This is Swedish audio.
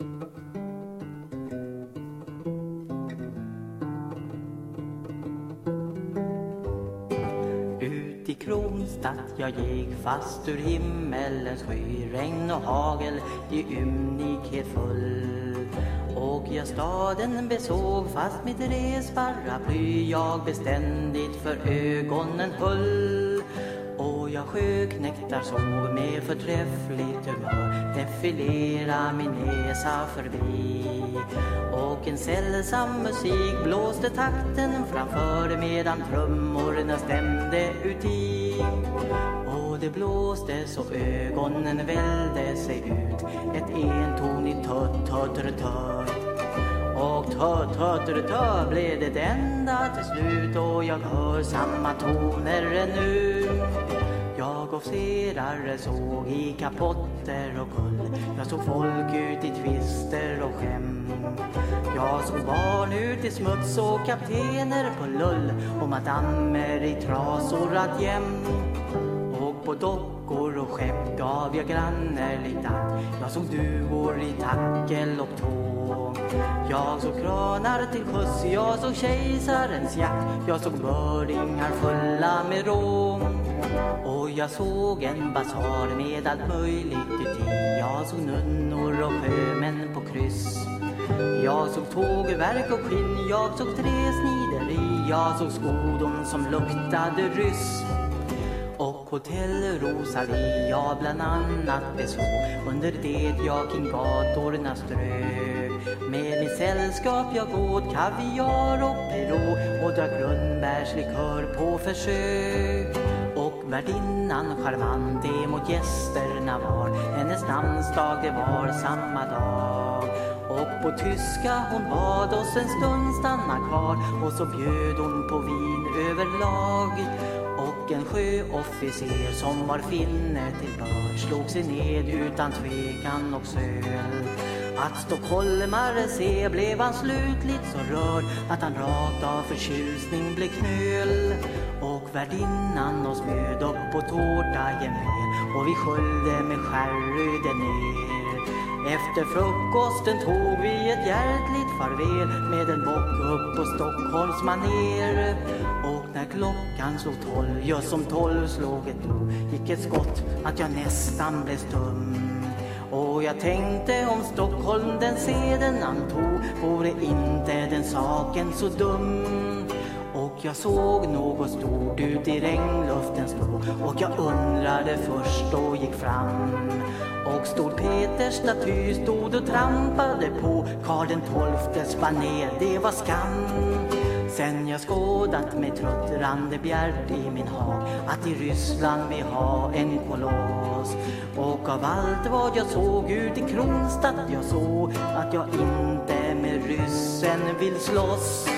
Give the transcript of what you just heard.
Ut i Kronstadt jag gick fast ur himmelens sky Regn och hagel i ymnighet full. Och jag staden besåg fast mitt resparaply jag beständigt för ögonen höll sjöknektar såg med förträffligt humör. Defilera min näsa förbi. Och en sällsam musik blåste takten framför medan trummorna stämde uti och det blåste så ögonen välde sig ut. Ett entonigt tött, tött, tött och tött, tött, tött blev det enda till slut. Och jag hör samma toner ännu jag officerare såg i kapotter och kull. Jag såg folk ut i twister och skämt. Jag såg barn ut i smuts och kaptener på lull Och madammer i trasor att jämt. Och på dockor och skepp gav jag grannerligt akt Jag såg duvor i tackel och tå. Jag såg kranar till sjöss, jag såg kejsarens jakt. Jag såg bördingar fulla med rom och jag såg en basar med allt möjligt uti Jag såg nunnor och sjömän på kryss. Jag såg tågverk och skinn, jag såg träsnideri Jag såg skodon som luktade ryss. Och hotell Rosalie jag bland annat besåg under det jag kring gatorna strök. Med mitt sällskap jag åt kaviar och Perrault och drack rönnbärslikör på försök värdinnan charmant emot gästerna var. Hennes namnsdag det var samma dag. Och på tyska hon bad oss en stund stanna kvar. Och så bjöd hon på vin överlag. Och en sjöofficer som var finne till börd slog sig ned utan tvekan och söl. Att stockholmare se blev han slutligt så rörd att han rakt av förtjusning blev knöl värdinnan oss bjöd upp på tårta gemen och vi sköljde med sherry ner efter frukosten tog vi ett hjärtligt farväl med en bock upp på Stockholms maner. Och när klockan slog tolv, just som tolv slog ett då, gick ett skott att jag nästan blev stum. Och jag tänkte om Stockholm den seden antog, vore inte den saken så dum. Och jag såg något stort ut i regnluften stå och jag undrade först och gick fram. Och Stor Peters staty stod och trampade på. Karl den tolftes baner, det var skam. Sen jag skådat med tröttrande bjärt i min hag. Att i Ryssland vi ha en koloss. Och av allt vad jag såg ut i Kronstadt jag såg att jag inte med ryssen vill slåss.